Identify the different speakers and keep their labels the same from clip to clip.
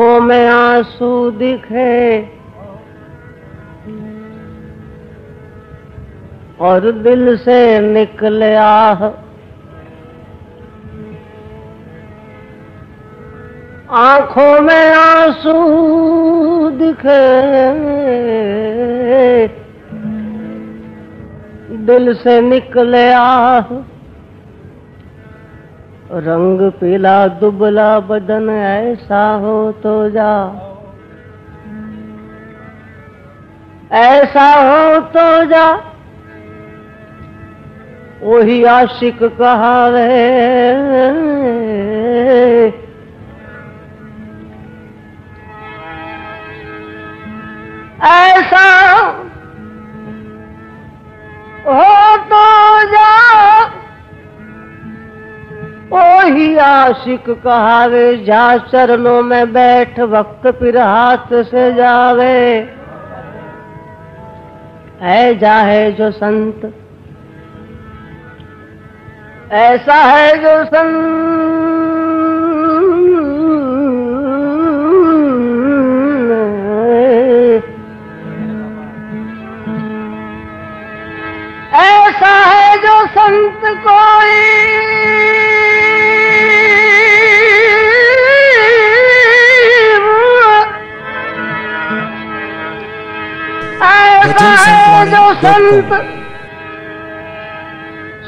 Speaker 1: आँखों में आँसू दिखे। और दिल से निकले आह। आँखों में आँसू दिखे। दिल से निकले आह। रंग पीला, दुबला बदन ऐसा हो तो जा। ऐसा हो तो जा। वही आशिक कहा कहावे। ऐसा आशिक कहावे, जा चरणों में बैठ, वक्त फिर हाथ से जावे। है जा है जो संत, ऐसा है जो संत, ऐसा है जो संत कोई है जो संत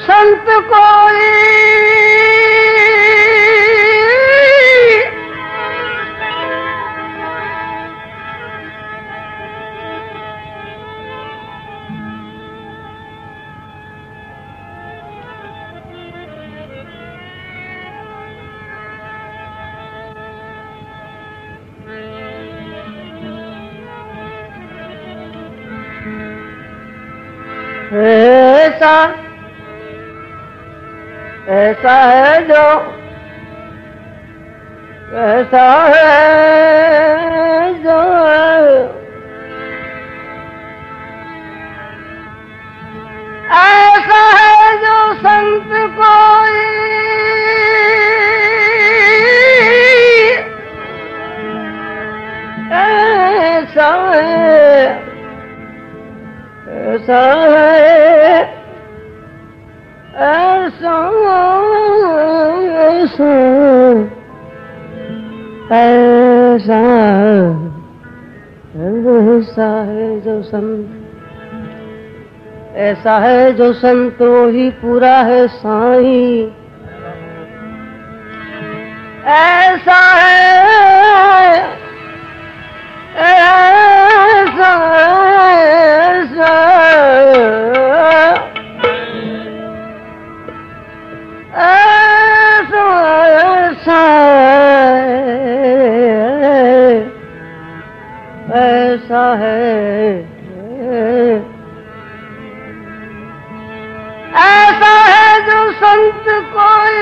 Speaker 1: संत कोई ऐसा है जो ऐसा है जो ऐसा है जो संत कोई ऐसा है ऐसा है ऐसा ऐसा ऐसा ऐसा है जो संत, ऐसा है जो संत ही पूरा है साई। ऐसा है है। ऐसा है जो संत कोई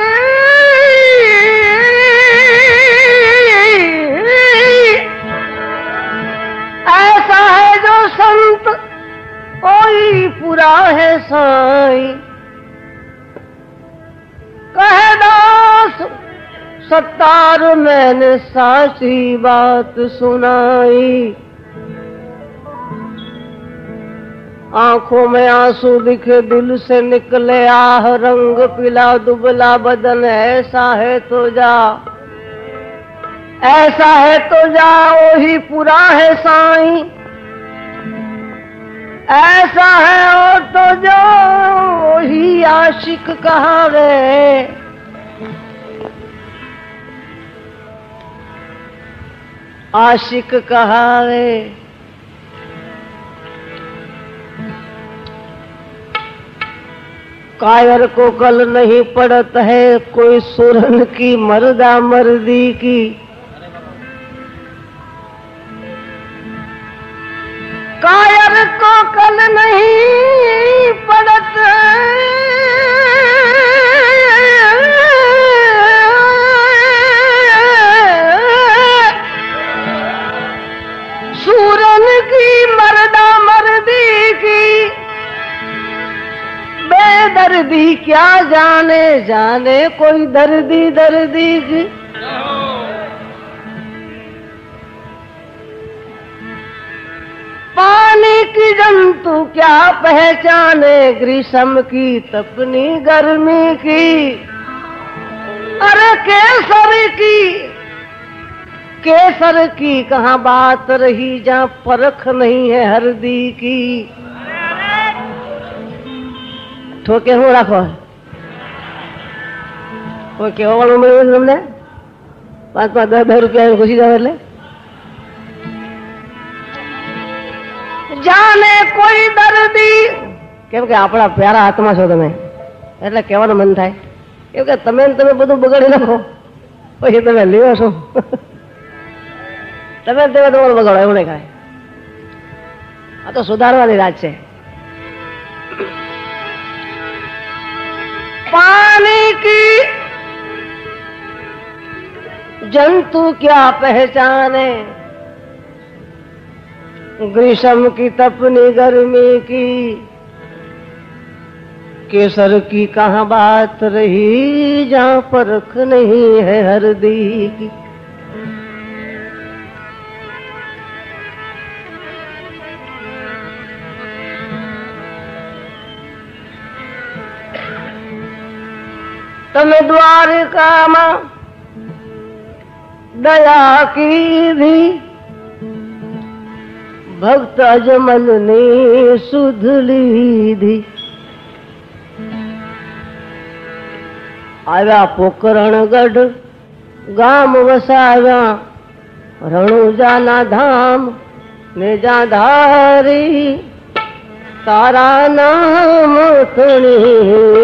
Speaker 1: ऐसा है जो संत कोई पूरा है साई। कह दास, सत्तार मैंने साची बात सुनाई। आँखों में आँसू दिखे, दिल से निकले, आह, रंग पीला, दुबला बदन, ऐसा है तो जा। ऐसा है तो जा, वही पूरा है साई। ऐसा है ओ तो जो, वही आशिक कहावे आशिक कहावे कायर को कल नहीं पड़त है कोई सुरन की मर्दा मर्दी की। कायर को कल नहीं पड़त सूरन की मर्दा मर्दी की। दर्दी, क्या जाने जाने कोई दर्दी दर्दी जी। पानी की जंतु क्या पहचाने, ग्रीष्म की तपनी, गर्मी की। अरे केसर की केसर की कहा बात रही जहाँ परख नहीं है हरदी की। ठोके શું રાખો? કોઈ કેવા વાળું મળ્યું તમને? પાંચ પાંચ દસ દસ રૂપિયા ઘૂસી જાવ એટલે? જાને કોઈ દર્દી કેમ કે આપણા પ્યારા હાથમાં છો તમે. એટલે કહેવાનું મન થાય. કેમ કે તમે તમે બધું બગાડી નાખો. પછી તમે લ્યો છો. તમે તમે તમારું બગાડો એવું નહીં કાંઈ આ તો સુધારવાની રાત છે. पानी की जंतु क्या पहचान? है ग्रीष्म की तपनी गर्मी की। केसर की कहा बात रही, जहाँ परख नहीं है हरदी की। તમે દ્વારકામાં દયા કીધી ભક્ત અજમલની સુધ લીધી આવ્યા પોકરણગઢ ગામ વસાવ્યા રણુજાના ધામ ને ધારી तारा नाम सुनी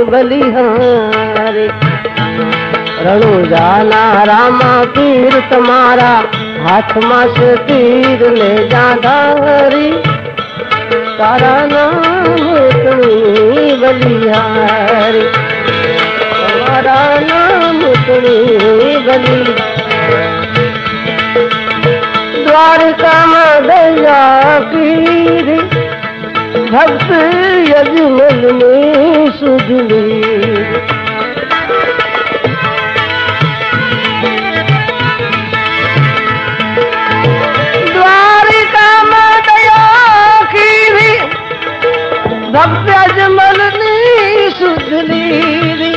Speaker 1: बलिहारे। रणु जाना, रामा पीर तुम्हारा हाथ मास तीर ले जाधारी तारा नाम सुनी बलिहारी। तुम्हारा नाम सुनी बली द्वारका मैया पीरी भक्त यदि में सुधली द्वारिका मदया भक्त अजमल ने सुधली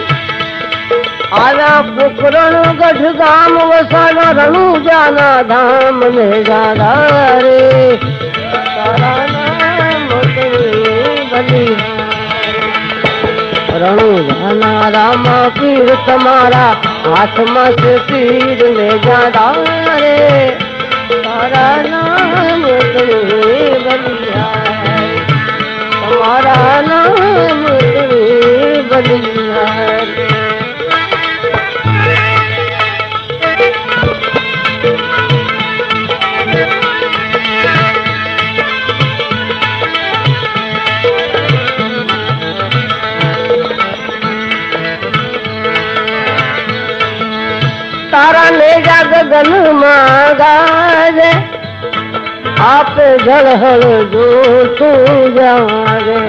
Speaker 1: आला पुकरण गढ़ गाम वसाना रणु जाना धाम में जा रे। रामा पीर तुम्हारा आत्मा से पीर में जादा रे। सारा नाम तुम्हें बलिया है तुम्हारा नाम तुम्हें बलिया है ले जा गगन मांगारे आप जलहल जो तू जावे।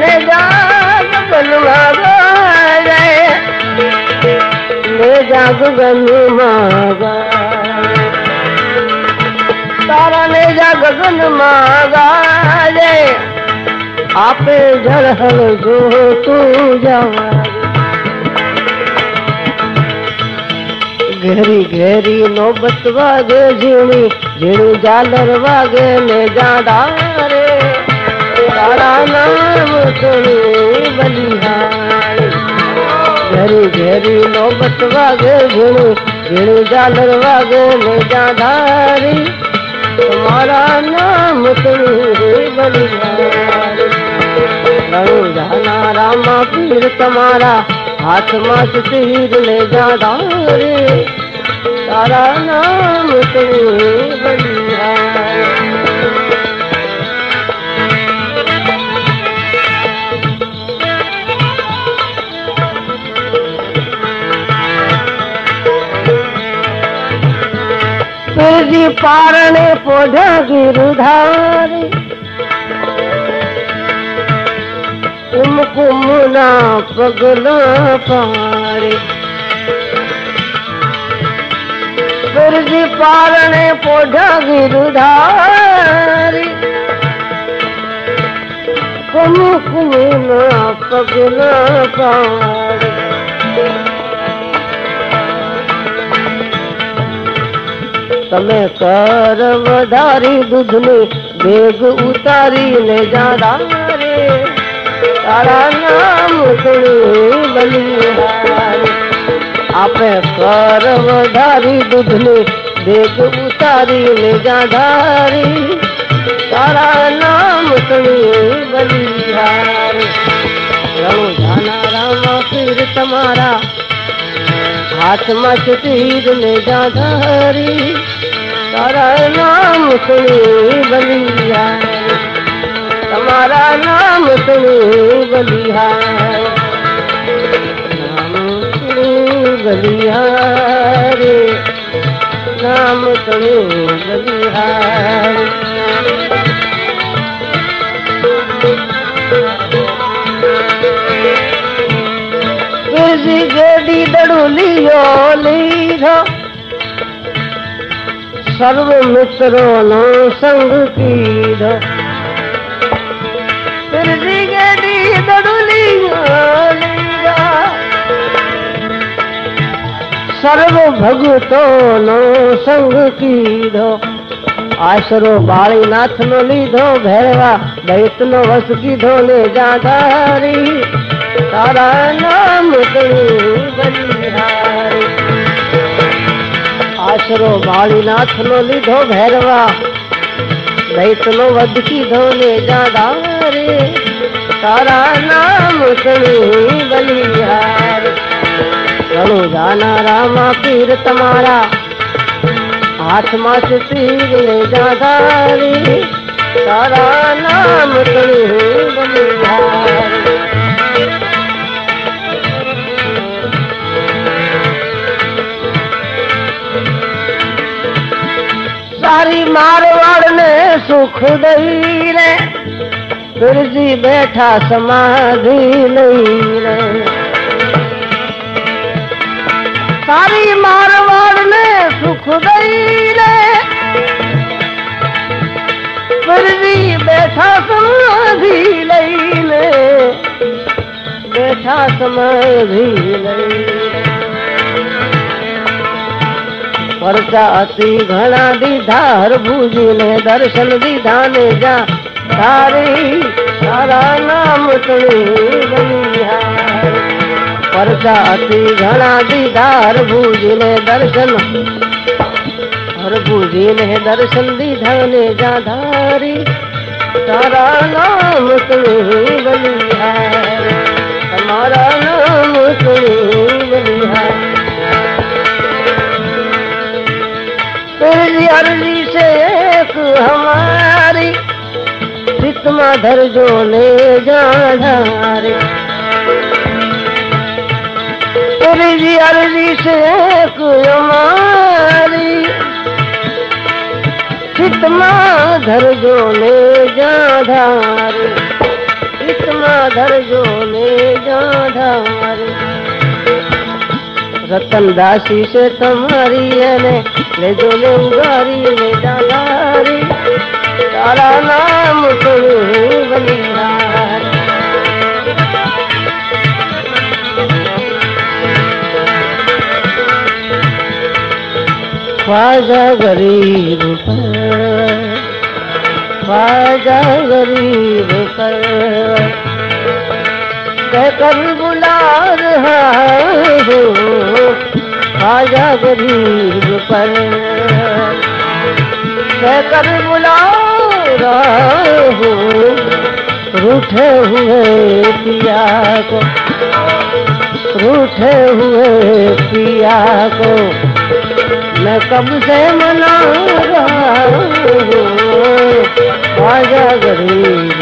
Speaker 1: ले जा गगन मांगारे ले जा गगन मांगा। तारा ले जा गगन आप जलहल जो तू जावे। घेरी घेरी, नौबत वागे जीणी जीणी जालर वागे ने जाडारे तारा नाम सुनी बलिहारी। घेरी घेरी, नौबत वागे जीणी जीणी जालर वागे ने जाडारी तुम्हारा नाम सुनी बलिहारी। रामा पीर तुम्हारा हाथ माथ तीर ले जादा रे तारा नाम तुम्हें बढ़िया। पारण पौधा गिरधारी ગિરધારી કુમ કુમના પગલા પારે ગુરજી પારણે પોઢા ગિરધારી મુકના પગના પાડ તમે કર વધારી દૂધની ભેગ ઉતારીને જાદા રે तारा नाम बलिहारी आपे सर्वधारी दुधनी देख उतारी ने जा सारा तारा नाम सुनी बलिहारी जाना राम, फिर तुम्हारा हाथ मत तीर ने जा धारी। तारा नाम सुनी बलिहारी हमारा नाम सुनी बलिया। नाम सुनी बलिया रे। नाम सुनी बलिया तुझी गेडी दड़ुलियो लीरो सर्व मित्रों संग कीड़ो સર્વ ભગતો નો સંગ કીધો આશરો બાળીનાથ નો લીધો ભેરવા દૈત નો વસ કીધો ને જાધારી તારા નામ ગણી બલિહારી આશરો બાળીનાથ નો લીધો ભેરવા દૈત નો વધ કીધો ને જાધારી તારા નામ ગણી બલિહારી ઘણું જાના રામા પીર તમારા. હાથમાં તીર ને જાધારી. તારા નામ ગણી બલિહારી સારી મારવાડ ને સુખ દઈ રે બિરજી બેઠા સમાધિ લઈ રે सारी मारवाड़ ने सुख दई रे। भी बैठा समाधि ले। बैठा समाधि लई घना दीधा हर भूजी ने दर्शन दीधा ने जा। तारी सारा नाम तुणी बनी પરચા અતિ ઘણા દીધા હરભુજીને દર્શન હરભુજીને દર્શન દીધા ને જા ધારી તારા નામ તણી બલિહારી તમારા નામ તણી બલિહારી तेरी अर्जी से एक हमारी चितमा धरजो ने जाधारे तेरी अर्जी अर्जी से कुमारी चितमा धर जो ले जा धार धर जो ले जा रतन दासी से तुम्हारी है ने, ले जो ले उगारी ले जा धारी तारा नाम सुनू बलिहारी। ख्वाजा गरीब पर, ख्वाजा गरीब पर। कहकर बुला रहा हो, ख्वाजा गरीब पर। कहकर बुला रहा हो, रूठे हुए पिया को, रूठे हुए पिया को। मैं कब से मना रहा ख्वाजा गरीब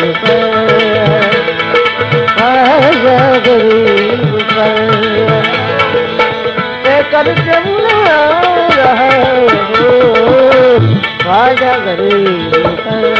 Speaker 1: ख्वाजा गरीब रहा हूँ ख्वाजा गरीब पर।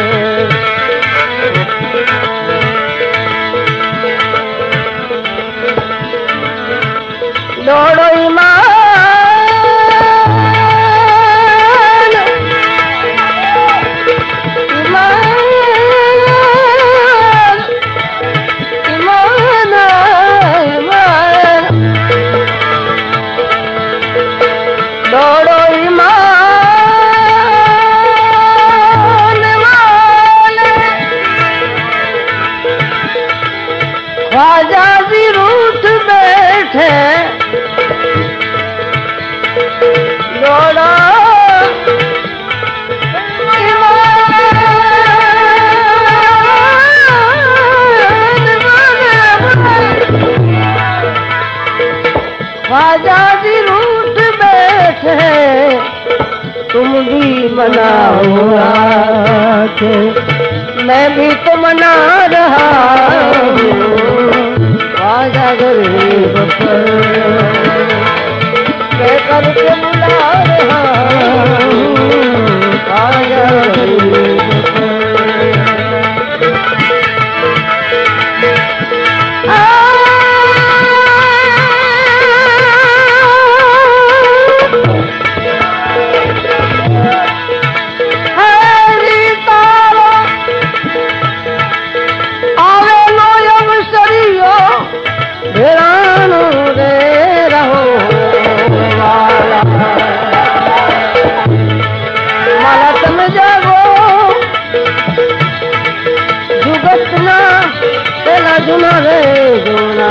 Speaker 1: बेला जुना। रे जुना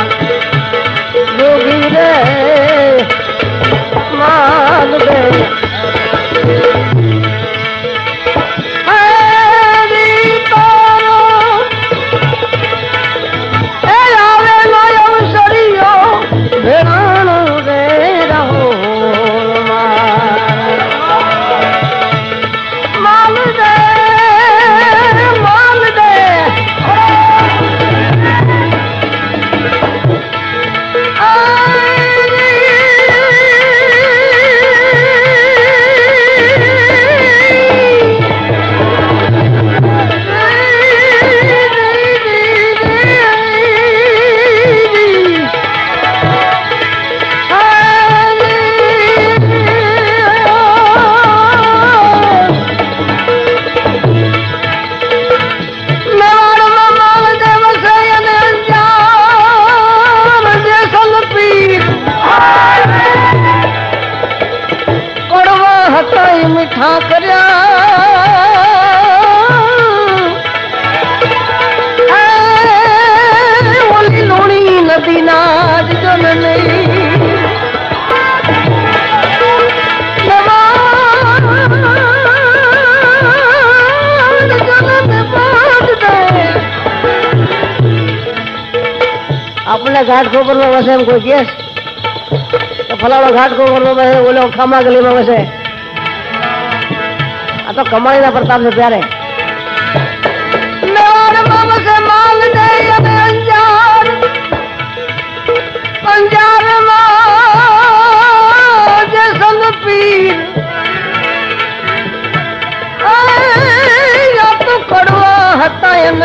Speaker 1: जोगी रे माल बेला फलावा घाट खोबर में वैसे हम खोजिए तो फलावा घाट खोबर में वैसे बोले खामा गली में वैसे. आ तो कमाई ना प्रताप से प्यारे।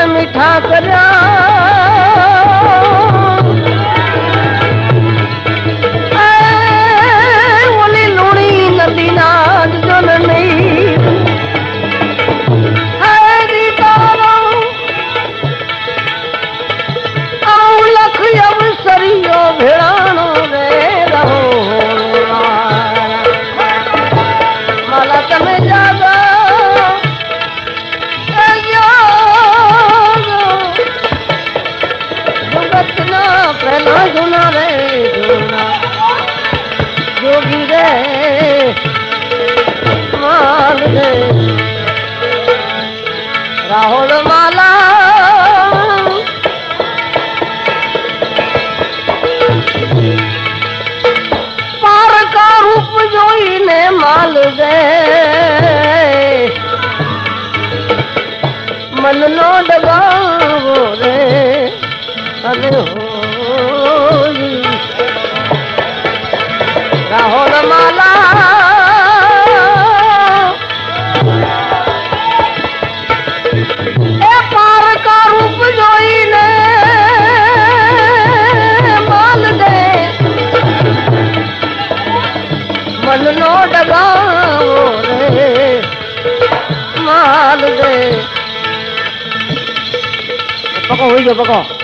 Speaker 1: मीठा करिया राहुल 军事报告。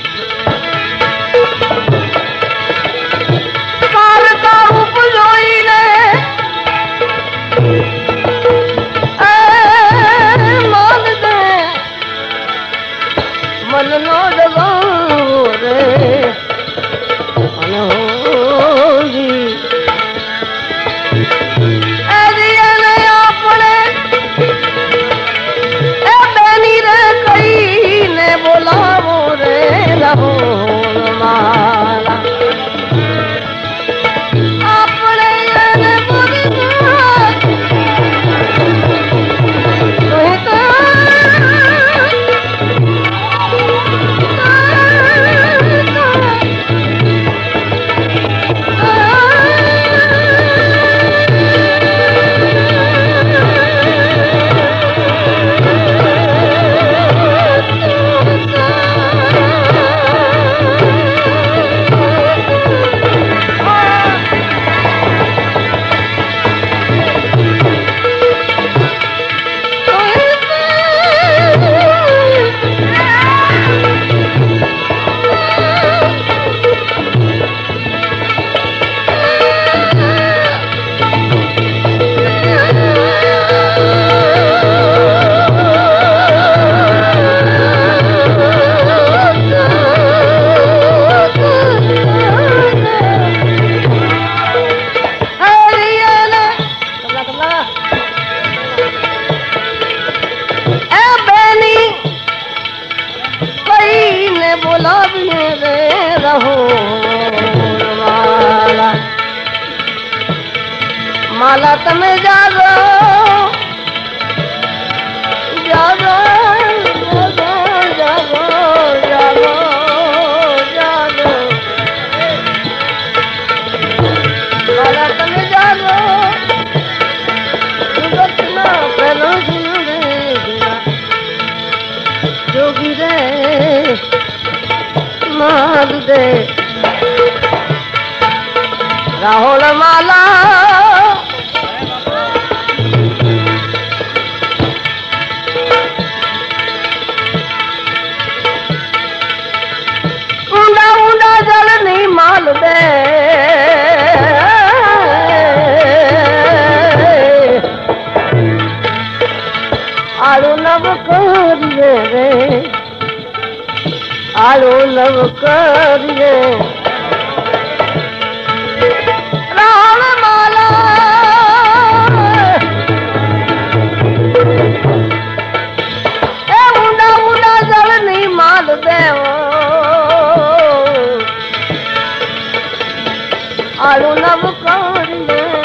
Speaker 1: हो माला माला तमें जागो। રાહુલ માલા. ઊંડા ઊંડા જળની માલ બે આળુ નવ કરીએ કરીએ. कर ले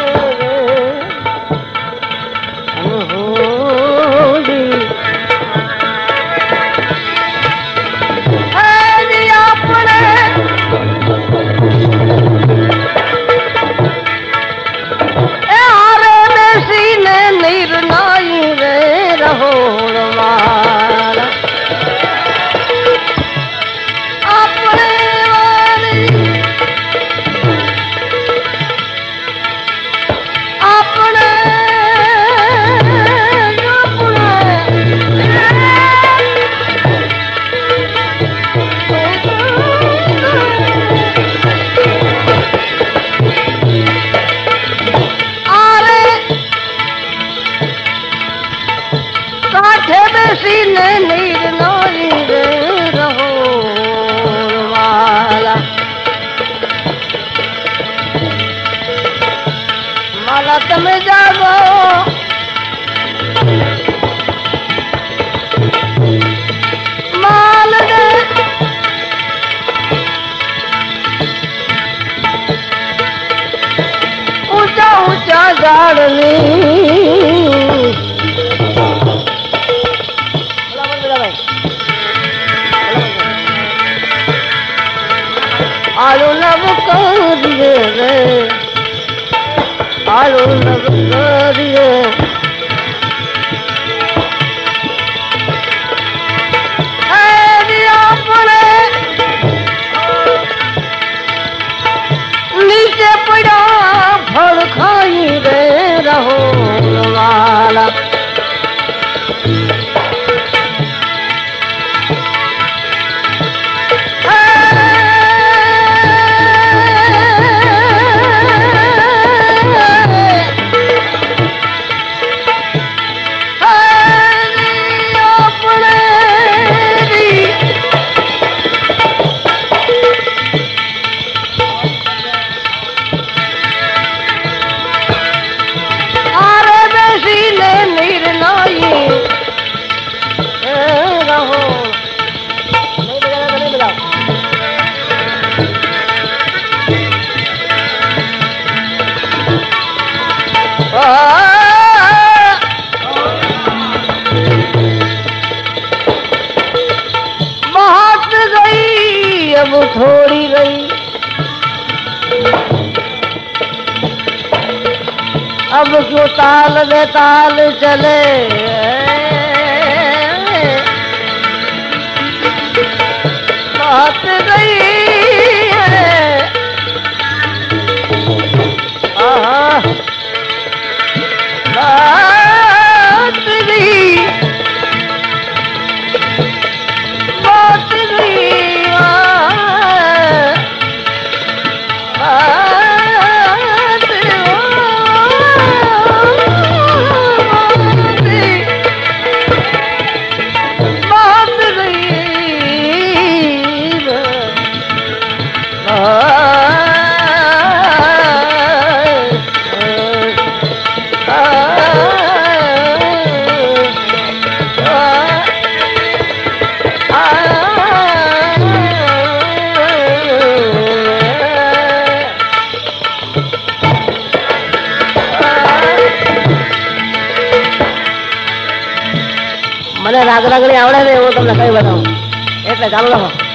Speaker 1: अब थोड़ी रही। अब क्यों ताल में ताल चले? बात नहीं આગળ આવડે ને એવું તમને કઈ બતાવું એટલે ચાલુ રાખો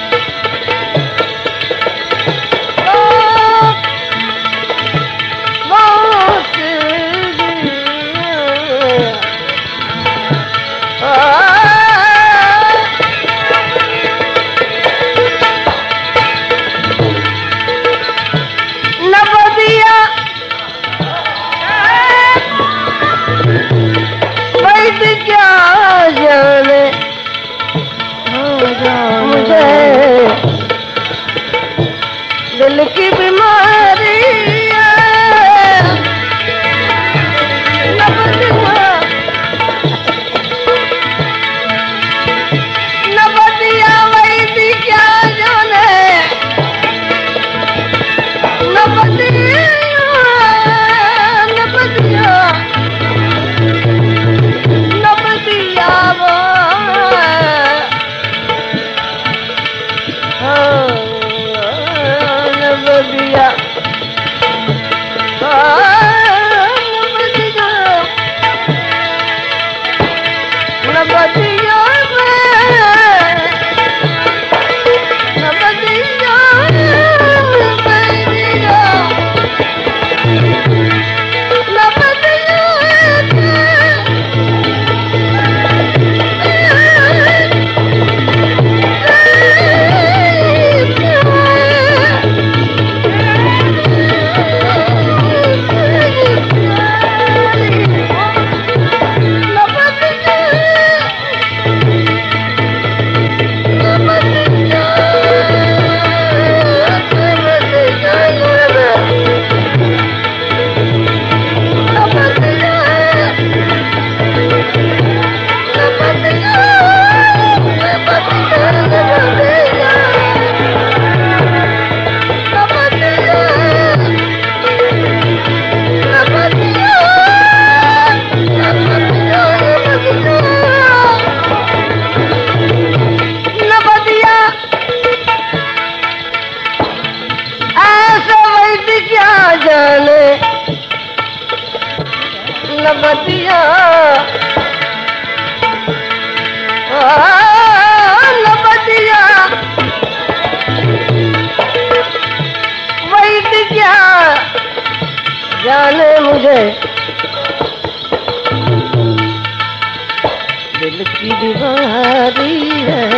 Speaker 1: दिल की बीमारी है।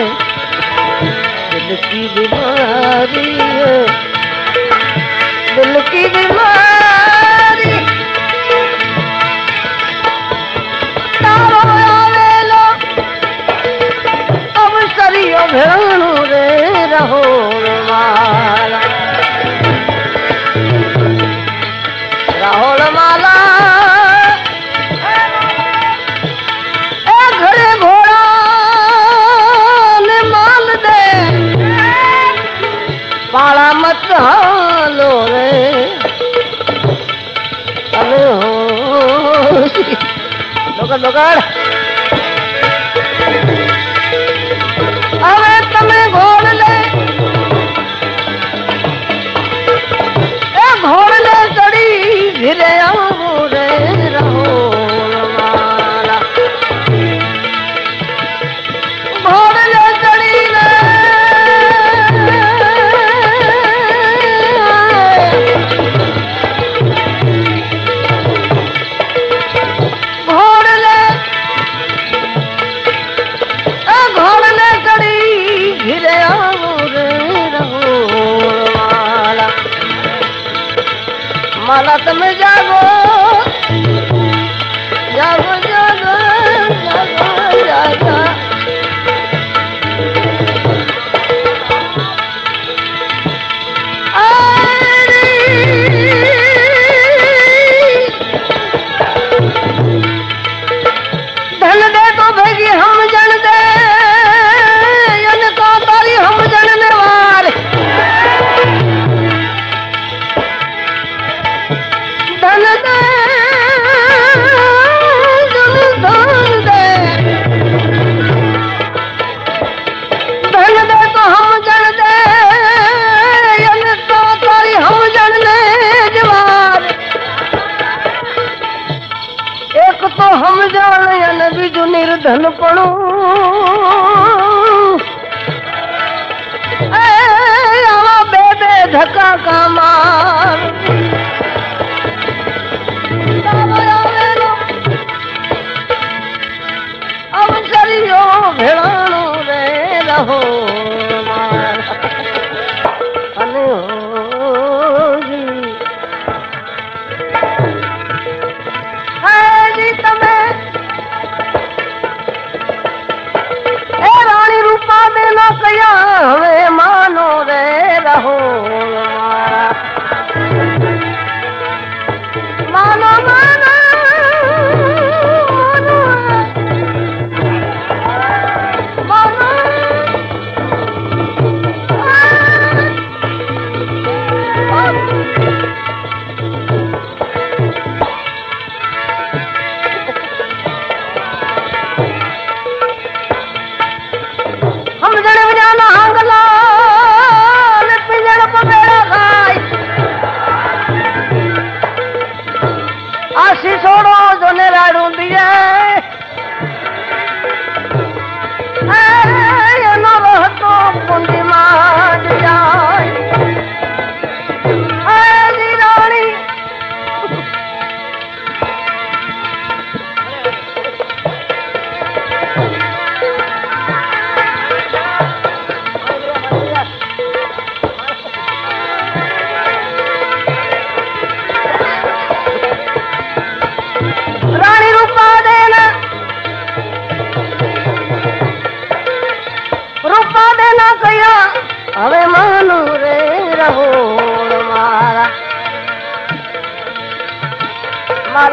Speaker 1: दिल की बीमारी है। दिल की बीमारी पकड़ ना समझा वो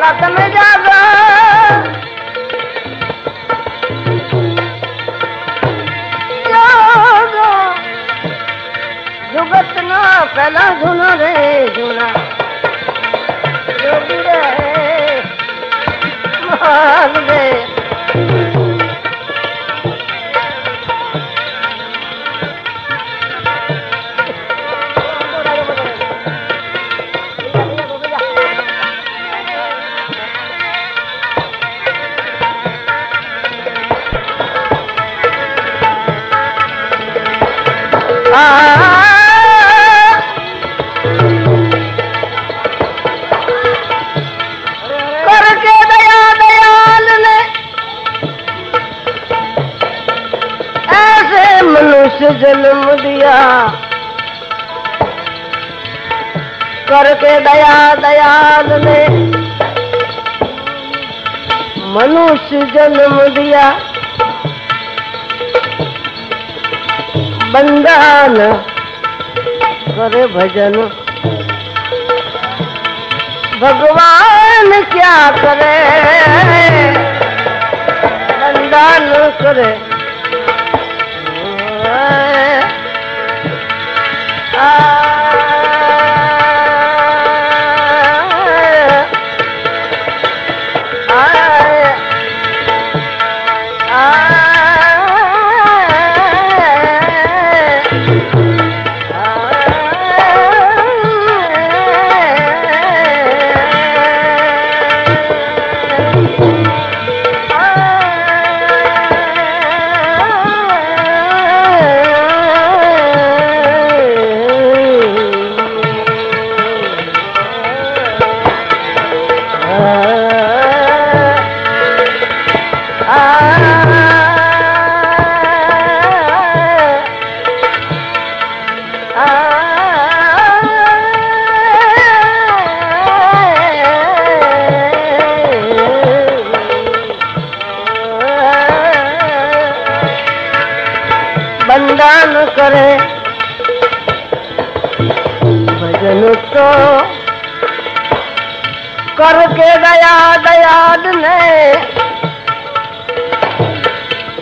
Speaker 1: ना समझा जुगत ना पहला धुना रे जुना जोगी रे मार रे। मनुष्य जन्म दिया। करके दया दयाल ने मनुष्य जन्म दिया। बंदान करे भजन। भगवान क्या करे? बंदान करे। आ, करे। भजन तो करके दया दयाद ने।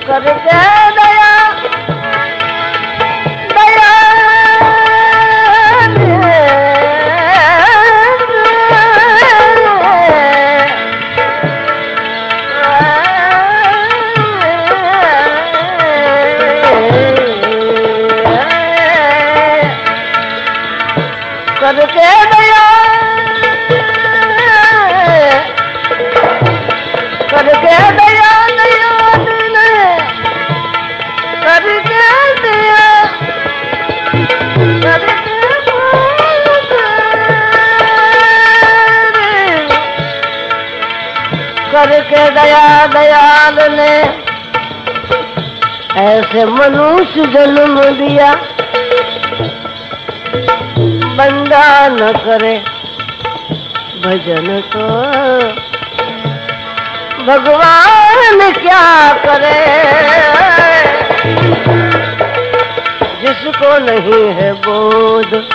Speaker 1: करके दया बनाया दयाल ने ऐसे मनुष्य जन्म दिया। बंदा न करे भजन तो। भगवान क्या करे? जिसको नहीं है बोध।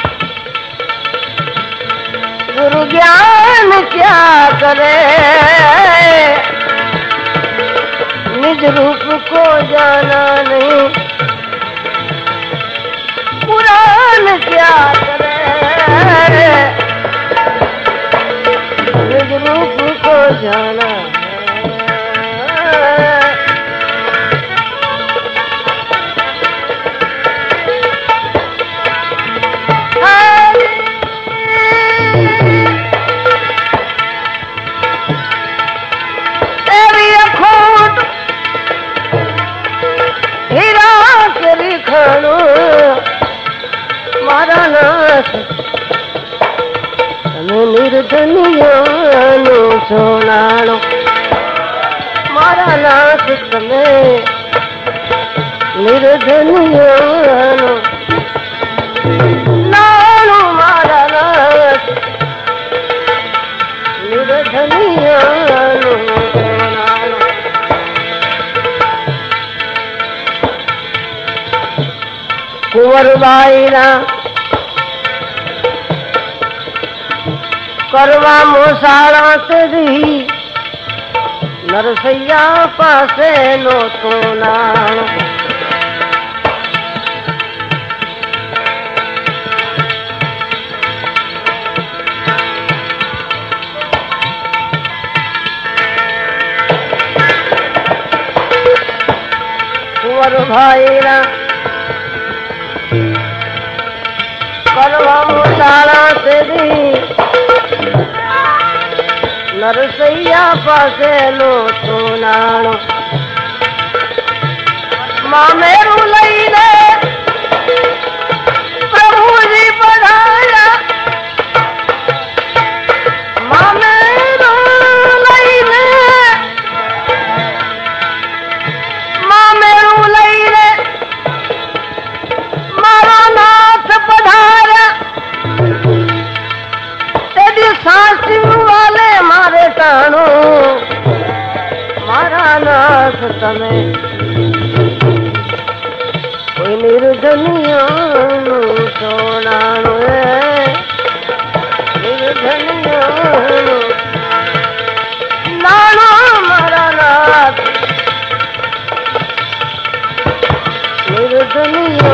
Speaker 1: गुरु ज्ञान क्या करे? निज रूप को जाना नहीं। पुराण क्या करे? निज रूप को जाना તમે નિર્ધનિયાનો સોનાણો મારા નાથ તમે નિર્ધનિયાનો નાણું મારા નાથ નિર્ધનિયાનું સોનાણું करवा मोसारा तेरी नरसैया पासे नो तो नाम कुंवर करवा मोसारा तेरी नरसैया पासे लो तो नाणो मां मेरू लई ले નાથ તમે કોઈ નિર્ધનિયાનું સોનાણું એ નિર્ધનિયાનું નાણો મારા નાથ નિર્ધનિયાનું